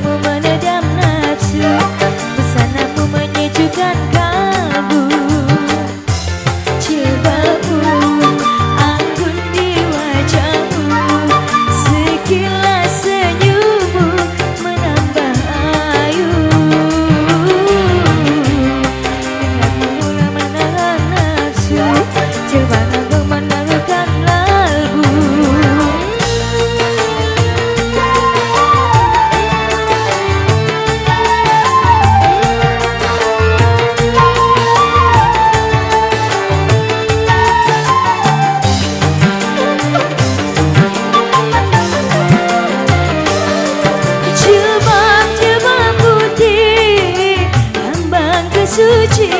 untukmu menedam nafsu. dư chỉ